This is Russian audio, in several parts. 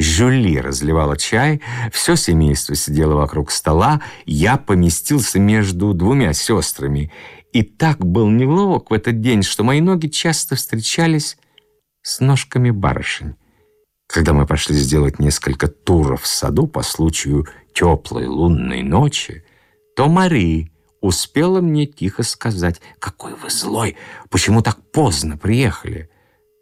Жюли разливала чай, все семейство сидело вокруг стола, я поместился между двумя сестрами и так был неловок в этот день, что мои ноги часто встречались с ножками барышень. Когда мы пошли сделать несколько туров в саду по случаю теплой лунной ночи, то Мари успела мне тихо сказать, «Какой вы злой! Почему так поздно приехали?»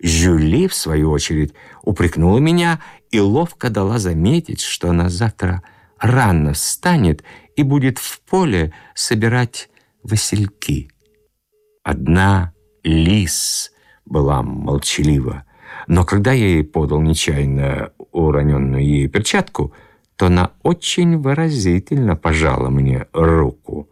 Жюли, в свою очередь, упрекнула меня и ловко дала заметить, что она завтра рано встанет и будет в поле собирать васильки. Одна лис была молчалива, но когда я ей подал нечаянно уроненную ей перчатку, то она очень выразительно пожала мне руку.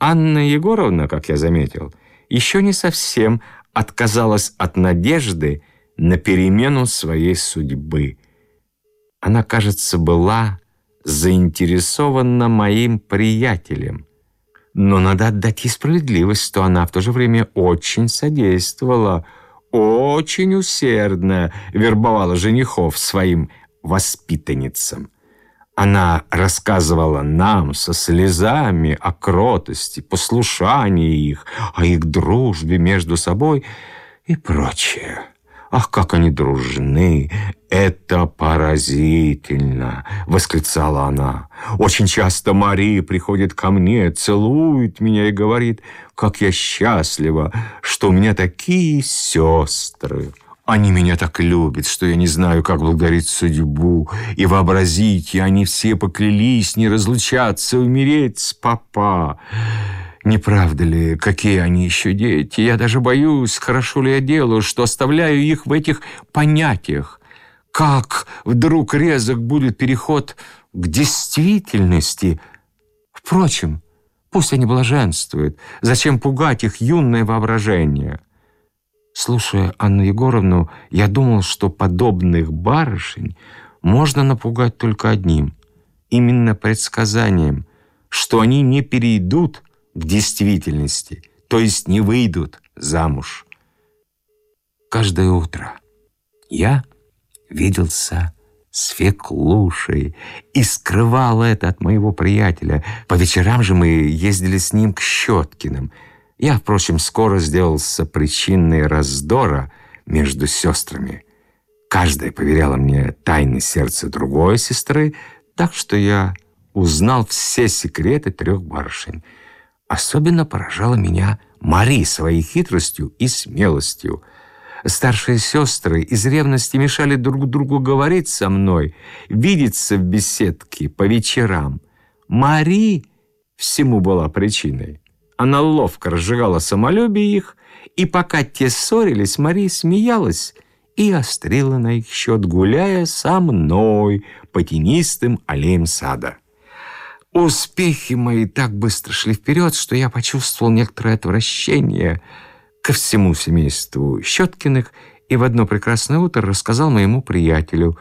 Анна Егоровна, как я заметил, еще не совсем отказалась от надежды на перемену своей судьбы. Она, кажется, была заинтересована моим приятелем. Но надо отдать ей справедливость, что она в то же время очень содействовала, очень усердно вербовала женихов своим воспитанницам. Она рассказывала нам со слезами о кротости, послушании их, о их дружбе между собой и прочее. «Ах, как они дружны! Это поразительно!» — восклицала она. «Очень часто Мария приходит ко мне, целует меня и говорит, как я счастлива, что у меня такие сестры!» Они меня так любят, что я не знаю, как благодарить судьбу. И вообразите, они все поклялись не разлучаться, умереть с папа. Не правда ли, какие они еще дети? Я даже боюсь, хорошо ли я делаю, что оставляю их в этих понятиях. Как вдруг резок будет переход к действительности? Впрочем, пусть они блаженствуют. Зачем пугать их юное воображение?» Слушая Анну Егоровну, я думал, что подобных барышень можно напугать только одним, именно предсказанием, что они не перейдут к действительности, то есть не выйдут замуж. Каждое утро я виделся с Феклушей и скрывал это от моего приятеля. По вечерам же мы ездили с ним к Щеткиным – я, впрочем, скоро сделался причиной раздора между сестрами. Каждая поверяла мне тайны сердца другой сестры, так что я узнал все секреты трех барышень. Особенно поражала меня Мари своей хитростью и смелостью. Старшие сестры из ревности мешали друг другу говорить со мной, видеться в беседке по вечерам. Мари всему была причиной. Она ловко разжигала самолюбие их, и пока те ссорились, Мария смеялась и острила на их счет, гуляя со мной по тенистым аллеям сада. Успехи мои так быстро шли вперед, что я почувствовал некоторое отвращение ко всему семейству Щеткиных и в одно прекрасное утро рассказал моему приятелю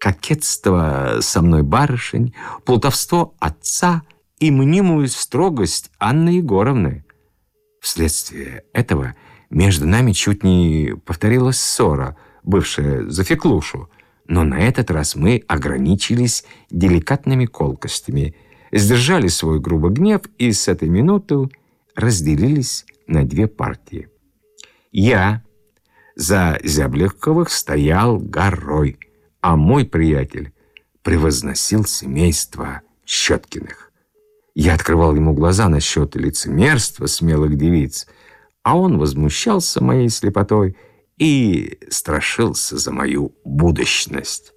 кокетство со мной барышень, плутовство отца — и мнимую строгость Анны Егоровны. Вследствие этого между нами чуть не повторилась ссора, бывшая за Феклушу, но на этот раз мы ограничились деликатными колкостями, сдержали свой грубый гнев и с этой минуты разделились на две партии. Я за Зябликовых стоял горой, а мой приятель превозносил семейство Щеткиных. Я открывал ему глаза насчет лицемерства смелых девиц, а он возмущался моей слепотой и страшился за мою будущность.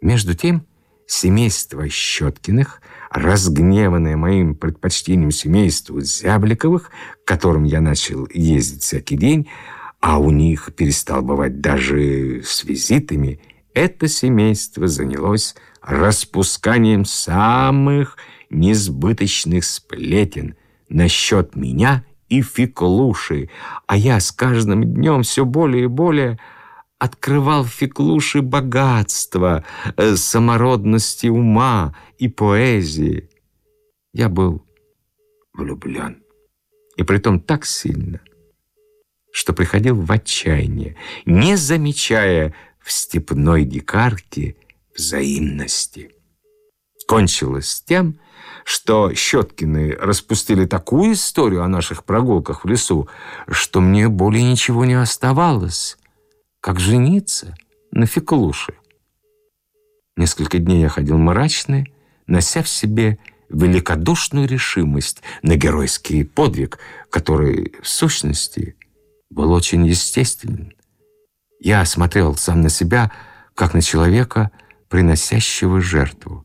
Между тем, семейство Щеткиных, разгневанное моим предпочтением семейству Зябликовых, к которым я начал ездить всякий день, а у них перестал бывать даже с визитами, это семейство занялось распусканием самых несбыточных сплетен насчет меня и Феклуши, а я с каждым днем все более и более открывал Феклуши богатство, э, самородности ума и поэзии. Я был влюблен, и притом так сильно, что приходил в отчаяние, не замечая в степной дикарке взаимности. Кончилось тем, что Щеткины распустили такую историю о наших прогулках в лесу, что мне более ничего не оставалось, как жениться на Феклуше. Несколько дней я ходил мрачный, нося в себе великодушную решимость на геройский подвиг, который, в сущности, был очень естественен. Я смотрел сам на себя, как на человека, приносящего жертву.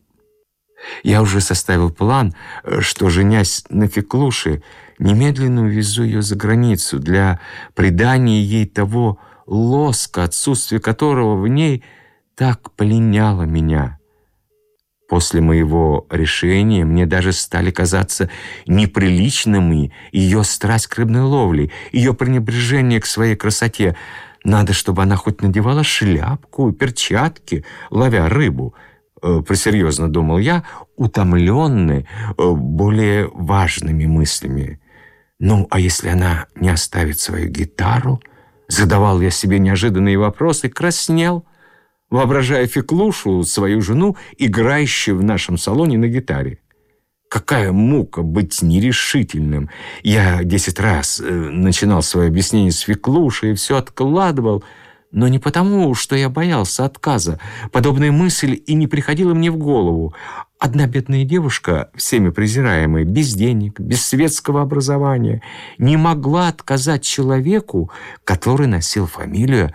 Я уже составил план, что, женясь на Феклуше, немедленно увезу ее за границу для придания ей того лоска, отсутствие которого в ней так пленяло меня. После моего решения мне даже стали казаться неприличными ее страсть к рыбной ловле, ее пренебрежение к своей красоте. Надо, чтобы она хоть надевала шляпку, перчатки, ловя рыбу. Э, пресерьезно думал я, утомленный э, более важными мыслями. Ну, а если она не оставит свою гитару? Задавал я себе неожиданные вопросы, краснел, воображая Феклушу, свою жену, играющую в нашем салоне на гитаре. Какая мука быть нерешительным. Я десять раз э, начинал свое объяснение с Феклушей и все откладывал, но не потому, что я боялся отказа. Подобная мысль и не приходила мне в голову. Одна бедная девушка, всеми презираемая, без денег, без светского образования, не могла отказать человеку, который носил фамилию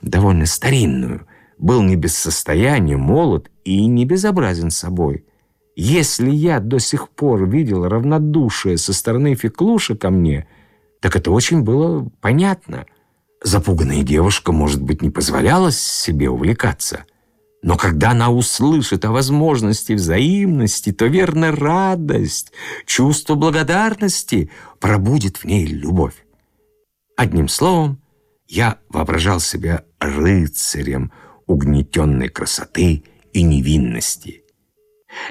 довольно старинную – был не без состояния, молод и не безобразен собой. Если я до сих пор видел равнодушие со стороны Феклуша ко мне, так это очень было понятно. Запуганная девушка, может быть, не позволяла себе увлекаться. Но когда она услышит о возможности взаимности, то верно радость, чувство благодарности пробудет в ней любовь. Одним словом, я воображал себя рыцарем, угнетенной красоты и невинности.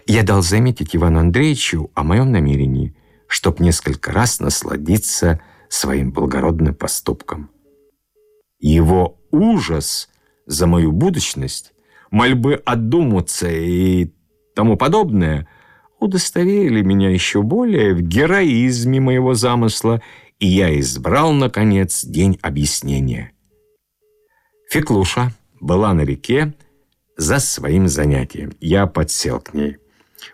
Я дал заметить Ивану Андреевичу о моем намерении, чтоб несколько раз насладиться своим благородным поступком. Его ужас за мою будущность, мольбы отдуматься и тому подобное удостоверили меня еще более в героизме моего замысла, и я избрал, наконец, день объяснения. Феклуша была на реке за своим занятием. Я подсел к ней.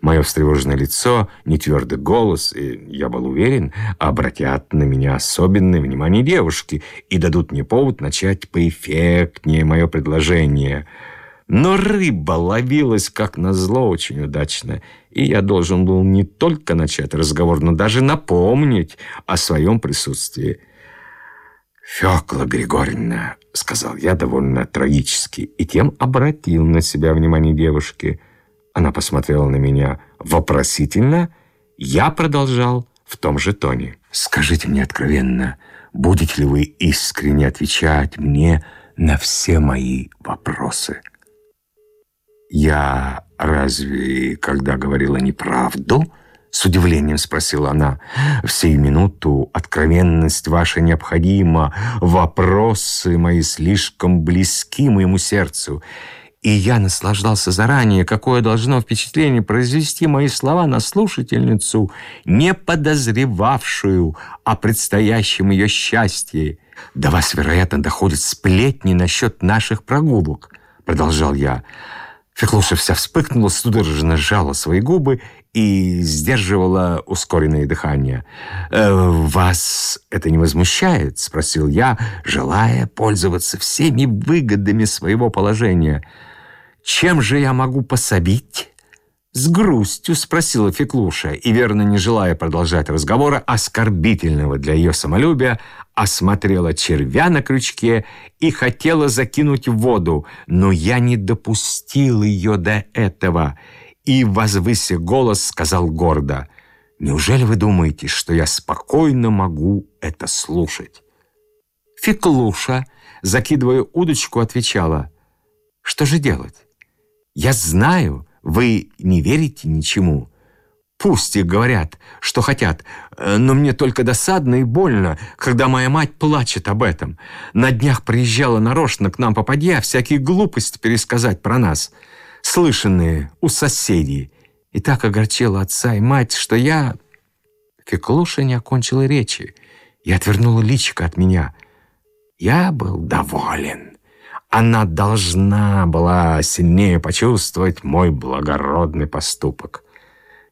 Мое встревоженное лицо, нетвердый голос, и я был уверен, обратят на меня особенное внимание девушки и дадут мне повод начать поэффектнее мое предложение. Но рыба ловилась, как назло, очень удачно, и я должен был не только начать разговор, но даже напомнить о своем присутствии. «Фёкла Григорьевна», — сказал я довольно трагически, и тем обратил на себя внимание девушки. Она посмотрела на меня вопросительно. Я продолжал в том же тоне. «Скажите мне откровенно, будете ли вы искренне отвечать мне на все мои вопросы?» «Я разве, когда говорила неправду?» С удивлением спросила она. «В сию минуту откровенность ваша необходима. Вопросы мои слишком близки моему сердцу. И я наслаждался заранее, какое должно впечатление произвести мои слова на слушательницу, не подозревавшую о предстоящем ее счастье. До вас, вероятно, доходят сплетни насчет наших прогулок», — продолжал я. Феклуша вся вспыхнула, судорожно сжала свои губы и сдерживала ускоренное дыхание. «Э, «Вас это не возмущает?» — спросил я, желая пользоваться всеми выгодами своего положения. «Чем же я могу пособить?» С грустью спросила Феклуша и, верно не желая продолжать разговора, оскорбительного для ее самолюбия, осмотрела червя на крючке и хотела закинуть в воду, но я не допустил ее до этого — и, возвыся голос, сказал гордо, «Неужели вы думаете, что я спокойно могу это слушать?» Феклуша, закидывая удочку, отвечала, «Что же делать? Я знаю, вы не верите ничему. Пусть их говорят, что хотят, э, но мне только досадно и больно, когда моя мать плачет об этом. На днях приезжала нарочно к нам попадья всякие глупости пересказать про нас, слышанные у соседей. И так огорчила отца и мать, что я... Феклуша не окончила речи и отвернула личико от меня. Я был доволен. Она должна была сильнее почувствовать мой благородный поступок.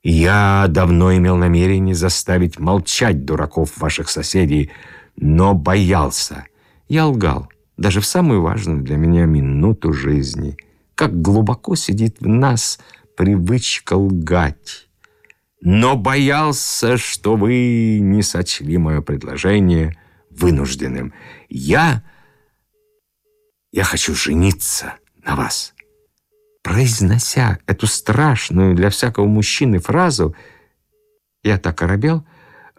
Я давно имел намерение заставить молчать дураков ваших соседей, но боялся. Я лгал, даже в самую важную для меня минуту жизни. Как глубоко сидит в нас привычка лгать. Но боялся, что вы не сочли мое предложение вынужденным. Я... Я хочу жениться на вас». Произнося эту страшную для всякого мужчины фразу, я так оробел,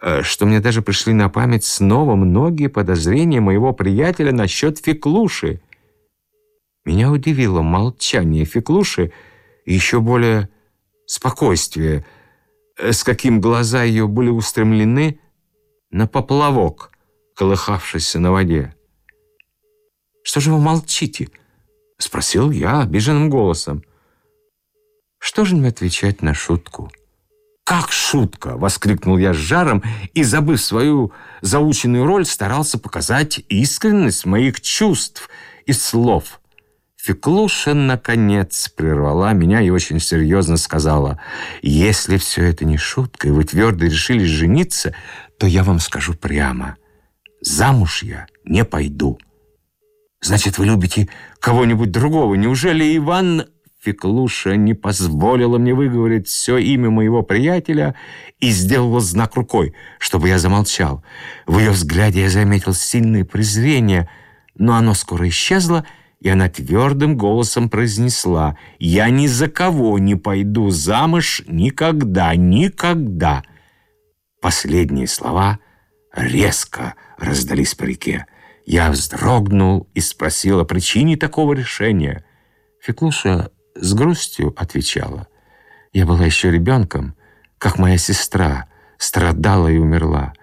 э, что мне даже пришли на память снова многие подозрения моего приятеля насчет Феклуши. Меня удивило молчание Феклуши и еще более спокойствие, э, с каким глаза ее были устремлены на поплавок, колыхавшийся на воде. «Что же вы молчите?» — спросил я обиженным голосом. «Что же мне отвечать на шутку?» «Как шутка!» — воскликнул я с жаром и, забыв свою заученную роль, старался показать искренность моих чувств и слов. Феклуша, наконец, прервала меня и очень серьезно сказала, «Если все это не шутка, и вы твердо решили жениться, то я вам скажу прямо. Замуж я не пойду». Значит, вы любите кого-нибудь другого. Неужели Иван Феклуша не позволила мне выговорить все имя моего приятеля и сделала знак рукой, чтобы я замолчал. В ее взгляде я заметил сильное презрение, но оно скоро исчезло, и она твердым голосом произнесла «Я ни за кого не пойду замуж никогда, никогда». Последние слова резко раздались по реке. Я вздрогнул и спросил о причине такого решения. Феклуша с грустью отвечала. Я была еще ребенком, как моя сестра, страдала и умерла.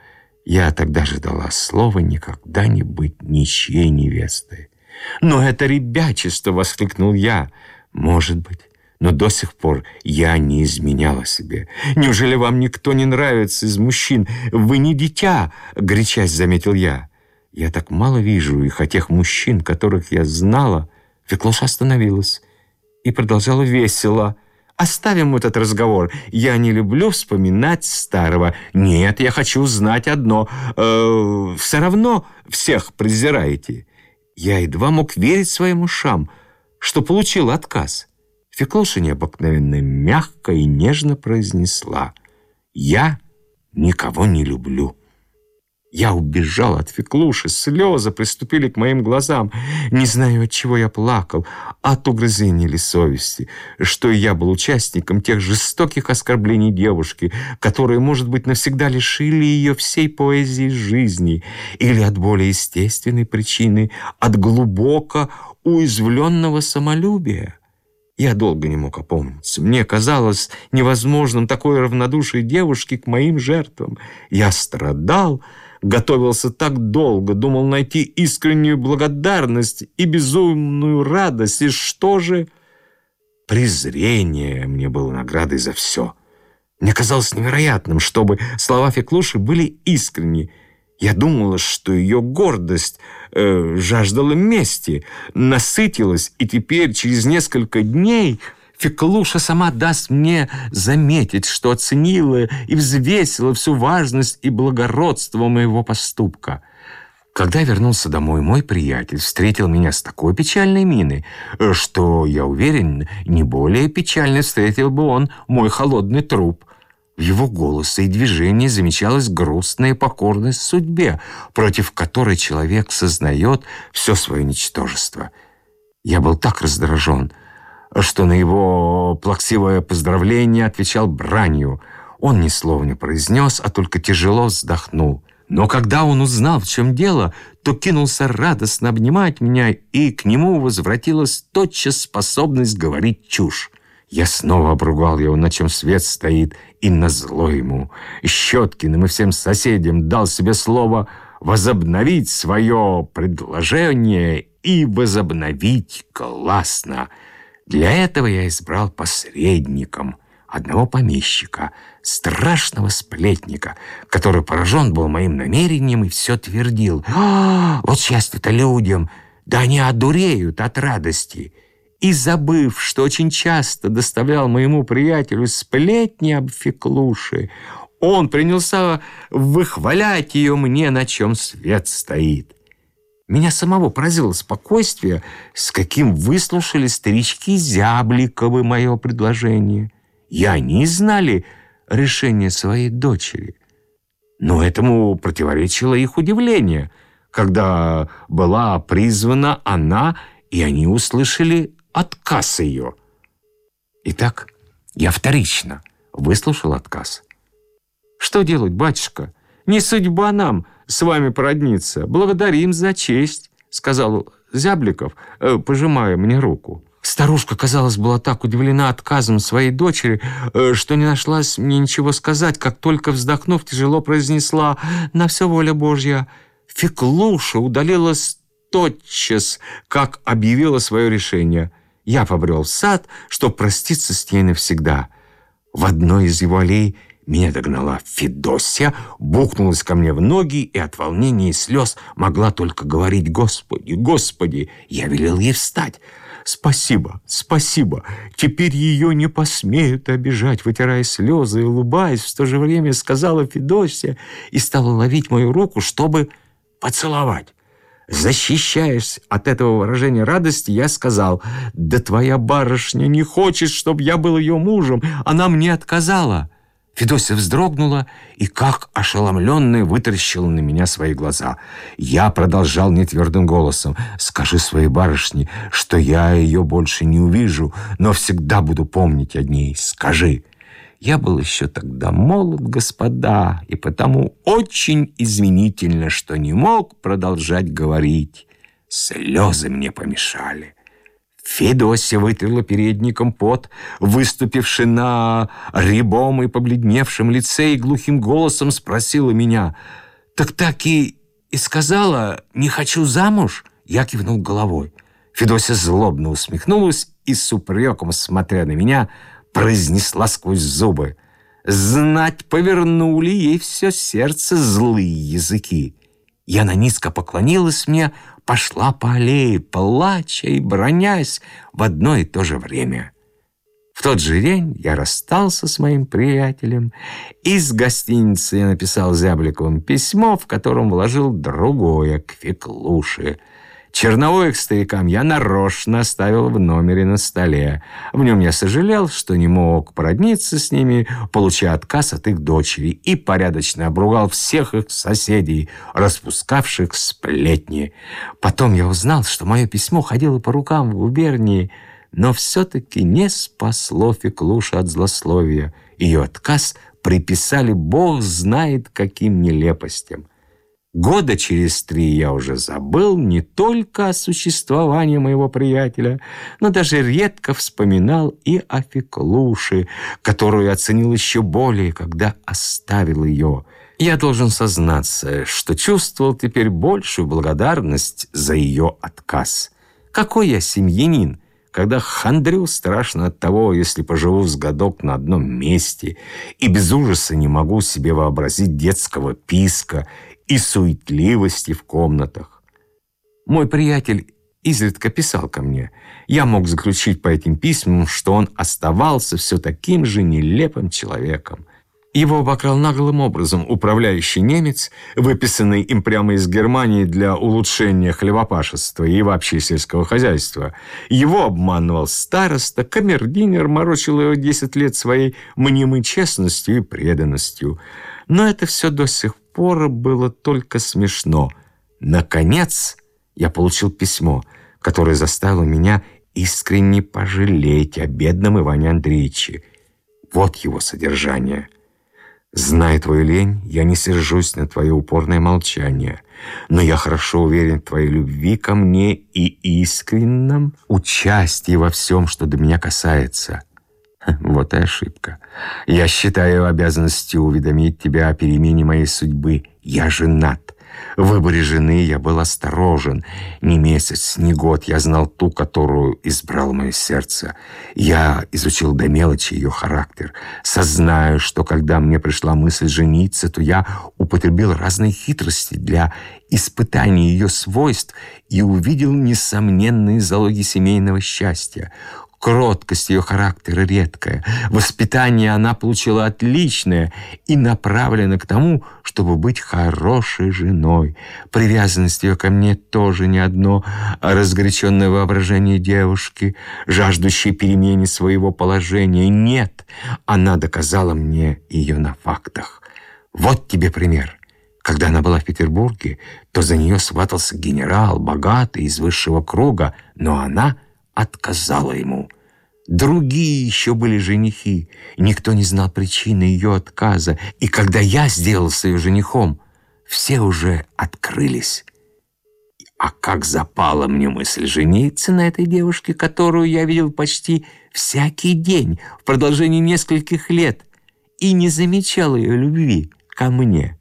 Я тогда же дала слово никогда не быть ничьей невестой. «Но это ребячество!» — воскликнул я. «Может быть, но до сих пор я не изменяла себе. Неужели вам никто не нравится из мужчин? Вы не дитя!» — горячась заметил я. Я так мало вижу их, а тех мужчин, которых я знала. Феклоша остановилась и продолжала весело. Оставим этот разговор. Я не люблю вспоминать старого. Нет, я хочу знать одно. Э, все равно всех презираете. Я едва мог верить своим ушам, что получил отказ. Феклоша необыкновенно мягко и нежно произнесла. «Я никого не люблю». Я убежал от Феклуши, слезы приступили к моим глазам. Не знаю, от чего я плакал, от угрызения или совести, что я был участником тех жестоких оскорблений девушки, которые, может быть, навсегда лишили ее всей поэзии жизни, или от более естественной причины, от глубоко уязвленного самолюбия. Я долго не мог опомниться. Мне казалось невозможным такое равнодушие девушки к моим жертвам. Я страдал, готовился так долго, думал найти искреннюю благодарность и безумную радость. И что же? Презрение мне было наградой за все. Мне казалось невероятным, чтобы слова Феклуши были искренни. Я думала, что ее гордость э, жаждала мести, насытилась, и теперь, через несколько дней, Феклуша сама даст мне заметить, что оценила и взвесила всю важность и благородство моего поступка. Когда вернулся домой, мой приятель встретил меня с такой печальной миной, что, я уверен, не более печально встретил бы он мой холодный труп. В его голосе и движении замечалась грустная покорность судьбе, против которой человек сознает все свое ничтожество. Я был так раздражен, что на его плаксивое поздравление отвечал бранью. Он ни слова не произнес, а только тяжело вздохнул. Но когда он узнал, в чем дело, то кинулся радостно обнимать меня, и к нему возвратилась тотчас способность говорить чушь. Я снова обругал его, на чем свет стоит, и назло ему, Щеткиным и всем соседям дал себе слово возобновить свое предложение и возобновить классно. Для этого я избрал посредником одного помещика, страшного сплетника, который поражен был моим намерением и все твердил. «А, вот счастье-то людям! Да они одуреют от радости!» И, забыв, что очень часто доставлял моему приятелю сплетни об Феклуше, он принялся выхвалять ее мне, на чем свет стоит. Меня самого поразило спокойствие, с каким выслушали старички Зябликовы мое предложение. И они знали решение своей дочери. Но этому противоречило их удивление, когда была призвана она, и они услышали отказ ее. Итак, я вторично выслушал отказ. «Что делать, батюшка? Не судьба нам с вами породниться. Благодарим за честь», — сказал Зябликов, э, пожимая мне руку. Старушка, казалось, была так удивлена отказом своей дочери, э, что не нашлась мне ничего сказать, как только, вздохнув, тяжело произнесла «На все воля Божья». Феклуша удалилась тотчас, как объявила свое решение. Я побрел в сад, чтобы проститься с ней навсегда. В одной из его аллей меня догнала Федосия, бухнулась ко мне в ноги и от волнения и слез могла только говорить «Господи, Господи!» Я велел ей встать. «Спасибо, спасибо! Теперь ее не посмеют обижать!» Вытирая слезы и улыбаясь, в то же время сказала Федосия и стала ловить мою руку, чтобы поцеловать. Защищаясь от этого выражения радости, я сказал, «Да твоя барышня не хочет, чтобы я был ее мужем. Она мне отказала». Федосия вздрогнула и, как ошеломленная, вытаращила на меня свои глаза. Я продолжал нетвердым голосом. «Скажи своей барышне, что я ее больше не увижу, но всегда буду помнить о ней. Скажи». Я был еще тогда молод, господа, и потому очень извинительно, что не мог продолжать говорить. Слезы мне помешали. Федосия вытерла передником пот, выступивший на рябом и побледневшем лице, и глухим голосом спросила меня, «Так так и, и сказала, не хочу замуж?» Я кивнул головой. Федосия злобно усмехнулась и с упреком, смотря на меня, произнесла сквозь зубы. Знать повернули ей все сердце злые языки. Яна низко поклонилась мне, пошла по аллее, плача и бронясь в одно и то же время. В тот же день я расстался с моим приятелем. Из гостиницы я написал Зябликовым письмо, в котором вложил другое к Феклуше — Черновое к старикам я нарочно оставил в номере на столе. В нем я сожалел, что не мог породниться с ними, получая отказ от их дочери, и порядочно обругал всех их соседей, распускавших сплетни. Потом я узнал, что мое письмо ходило по рукам в губернии, но все-таки не спасло Феклуша от злословия. Ее отказ приписали бог знает каким нелепостям. Года через три я уже забыл не только о существовании моего приятеля, но даже редко вспоминал и о Феклуше, которую оценил еще более, когда оставил ее. Я должен сознаться, что чувствовал теперь большую благодарность за ее отказ. Какой я семьянин, когда хандрю страшно от того, если поживу с годок на одном месте, и без ужаса не могу себе вообразить детского писка и суетливости в комнатах. Мой приятель изредка писал ко мне. Я мог заключить по этим письмам, что он оставался все таким же нелепым человеком. Его обокрал наглым образом управляющий немец, выписанный им прямо из Германии для улучшения хлебопашества и вообще сельского хозяйства. Его обманывал староста, камердинер морочил его 10 лет своей мнимой честностью и преданностью. Но это все до сих пор было только смешно. Наконец я получил письмо, которое заставило меня искренне пожалеть о бедном Иване Андреевиче. Вот его содержание. «Зная твою лень, я не сержусь на твое упорное молчание, но я хорошо уверен в твоей любви ко мне и искреннем участии во всем, что до меня касается. Вот и ошибка. Я считаю обязанностью уведомить тебя о перемене моей судьбы. Я женат. В выборе жены я был осторожен. Ни месяц, ни год я знал ту, которую избрал мое сердце. Я изучил до мелочи ее характер. Сознаю, что когда мне пришла мысль жениться, то я употребил разные хитрости для испытания ее свойств и увидел несомненные залоги семейного счастья. Кроткость ее характера редкая. Воспитание она получила отличное и направлено к тому, чтобы быть хорошей женой. Привязанность ее ко мне тоже не одно, а разгоряченное воображение девушки, жаждущей перемене своего положения. Нет, она доказала мне ее на фактах. Вот тебе пример. Когда она была в Петербурге, то за нее сватался генерал, богатый, из высшего круга, но она отказала ему. Другие еще были женихи. Никто не знал причины ее отказа. И когда я сделался ее женихом, все уже открылись. А как запала мне мысль жениться на этой девушке, которую я видел почти всякий день в продолжении нескольких лет и не замечал ее любви ко мне.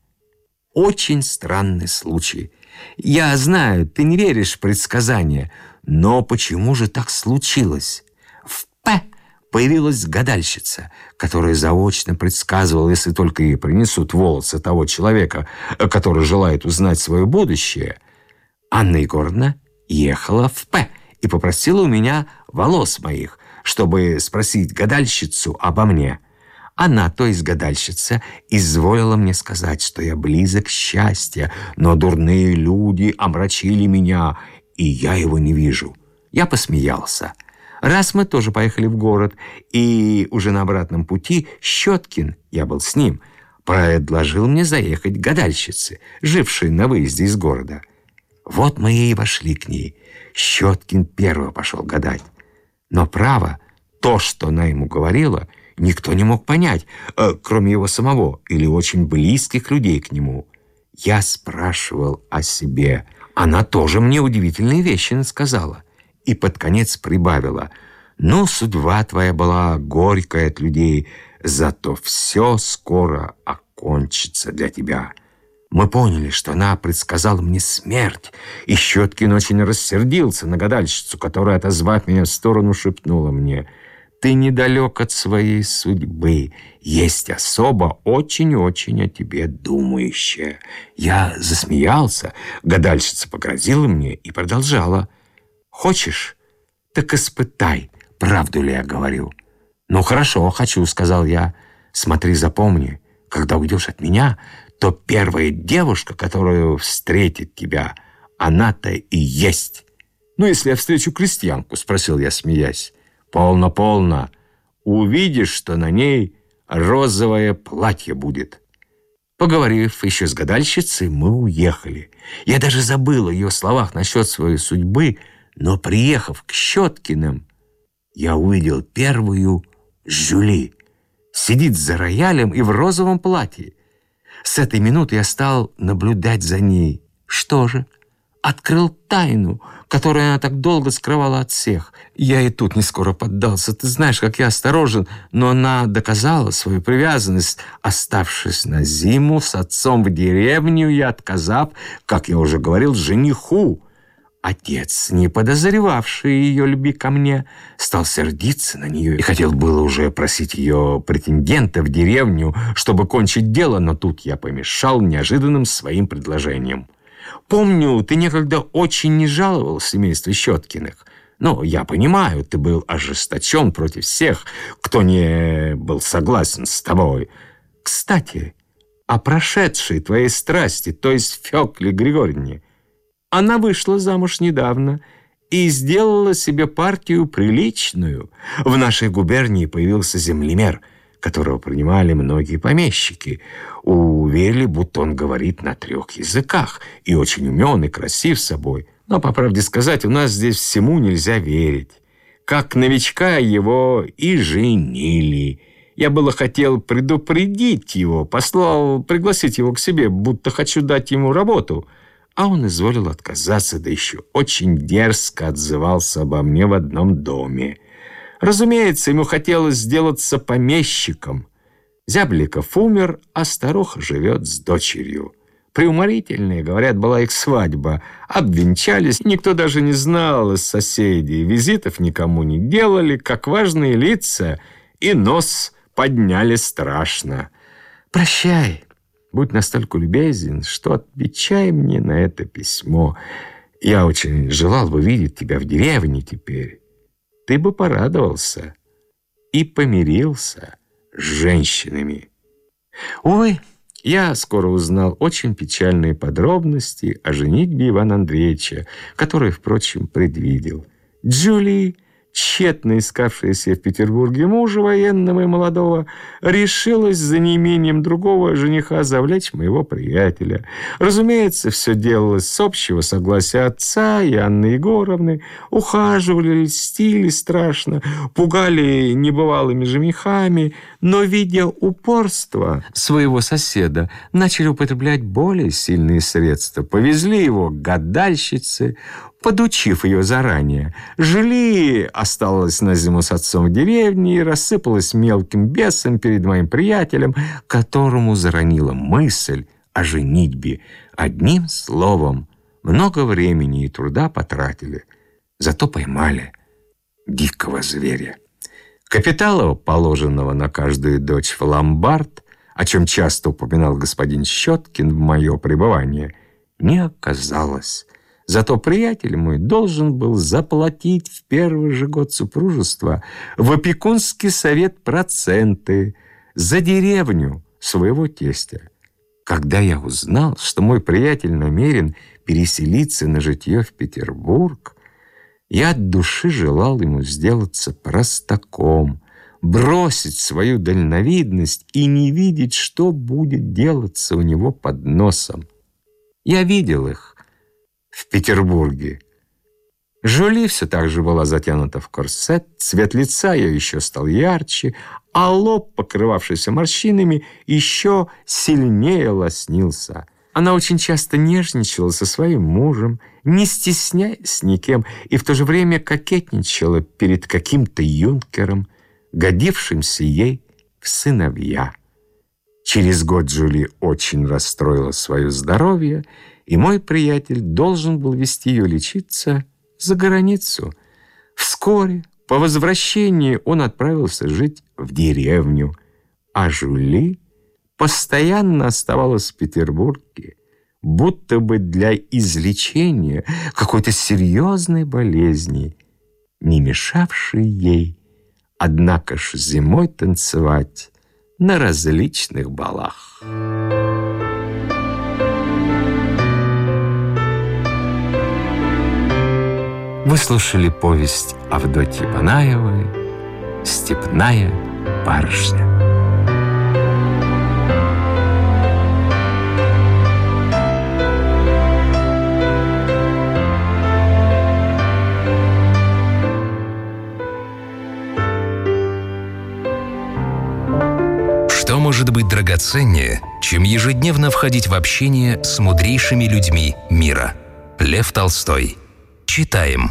Очень странный случай. Я знаю, ты не веришь в предсказания, но почему же так случилось? В П появилась гадальщица, которая заочно предсказывала, если только ей принесут волосы того человека, который желает узнать свое будущее. Анна Егоровна ехала в П и попросила у меня волос моих, чтобы спросить гадальщицу обо мне. Она, то есть гадальщица, изволила мне сказать, что я близок к счастью, но дурные люди омрачили меня, и я его не вижу. Я посмеялся. Раз мы тоже поехали в город, и уже на обратном пути Щеткин, я был с ним, предложил мне заехать к гадальщице, жившей на выезде из города. Вот мы и вошли к ней. Щеткин первый пошел гадать. Но право, то, что она ему говорила — никто не мог понять, э, кроме его самого или очень близких людей к нему. Я спрашивал о себе. Она тоже мне удивительные вещи сказала. И под конец прибавила. «Ну, судьба твоя была горькая от людей, зато все скоро окончится для тебя». Мы поняли, что она предсказала мне смерть, и Щеткин очень рассердился на гадальщицу, которая, отозвав меня в сторону, шепнула мне — ты недалек от своей судьбы. Есть особо очень-очень о тебе думающая. Я засмеялся, гадальщица погрозила мне и продолжала. Хочешь, так испытай, правду ли я говорю. Ну хорошо, хочу, сказал я. Смотри, запомни, когда уйдешь от меня, то первая девушка, которая встретит тебя, она-то и есть. Ну, если я встречу крестьянку, спросил я, смеясь. «Полно, полно. Увидишь, что на ней розовое платье будет». Поговорив еще с гадальщицей, мы уехали. Я даже забыл о ее словах насчет своей судьбы, но, приехав к Щеткиным, я увидел первую Жюли. Сидит за роялем и в розовом платье. С этой минуты я стал наблюдать за ней. Что же? открыл тайну, которую она так долго скрывала от всех. Я и тут не скоро поддался. Ты знаешь, как я осторожен, но она доказала свою привязанность, оставшись на зиму с отцом в деревню и отказав, как я уже говорил, жениху. Отец, не подозревавший ее любви ко мне, стал сердиться на нее и хотел было уже просить ее претендента в деревню, чтобы кончить дело, но тут я помешал неожиданным своим предложением. Помню, ты некогда очень не жаловал семейство Щеткиных. Но я понимаю, ты был ожесточен против всех, кто не был согласен с тобой. Кстати, о прошедшей твоей страсти, то есть Фёкле Григорьевне. Она вышла замуж недавно и сделала себе партию приличную. В нашей губернии появился землемер – которого принимали многие помещики. Уверили, будто он говорит на трех языках и очень умен и красив собой. Но, по правде сказать, у нас здесь всему нельзя верить. Как новичка его и женили. Я было хотел предупредить его, послал пригласить его к себе, будто хочу дать ему работу. А он изволил отказаться, да еще очень дерзко отзывался обо мне в одном доме. Разумеется, ему хотелось сделаться помещиком. Зябликов умер, а старуха живет с дочерью. Приуморительная, говорят, была их свадьба. Обвенчались, никто даже не знал из соседей. Визитов никому не делали, как важные лица, и нос подняли страшно. «Прощай, будь настолько любезен, что отвечай мне на это письмо. Я очень желал бы видеть тебя в деревне теперь. Ты бы порадовался и помирился с женщинами». Увы, я скоро узнал очень печальные подробности о женитьбе Ивана Андреевича, которые, впрочем, предвидел. Джулии тщетно искавшаяся в Петербурге мужа военного и молодого, решилась за неимением другого жениха завлечь моего приятеля. Разумеется, все делалось с общего согласия отца и Анны Егоровны. Ухаживали, льстили страшно, пугали небывалыми женихами, но, видя упорство своего соседа, начали употреблять более сильные средства. Повезли его к гадальщице, подучив ее заранее. Жили осталась на зиму с отцом в деревне и рассыпалась мелким бесом перед моим приятелем, которому заронила мысль о женитьбе. Одним словом, много времени и труда потратили, зато поймали дикого зверя. Капитала, положенного на каждую дочь в ломбард, о чем часто упоминал господин Щеткин в мое пребывание, не оказалось. Зато приятель мой должен был заплатить в первый же год супружества в опекунский совет проценты за деревню своего тестя. Когда я узнал, что мой приятель намерен переселиться на житье в Петербург, я от души желал ему сделаться простаком, бросить свою дальновидность и не видеть, что будет делаться у него под носом. Я видел их, в Петербурге. Жюли все так же была затянута в корсет, цвет лица ее еще стал ярче, а лоб, покрывавшийся морщинами, еще сильнее лоснился. Она очень часто нежничала со своим мужем, не стесняясь никем, и в то же время кокетничала перед каким-то юнкером, годившимся ей в сыновья. Через год Жюли очень расстроила свое здоровье и мой приятель должен был вести ее лечиться за границу. Вскоре, по возвращении, он отправился жить в деревню, а Жули постоянно оставалась в Петербурге, будто бы для излечения какой-то серьезной болезни, не мешавшей ей, однако ж зимой танцевать на различных балах. Вы слушали повесть Авдотьи Панаевой «Степная барышня». Что может быть драгоценнее, чем ежедневно входить в общение с мудрейшими людьми мира? Лев Толстой – Читаем.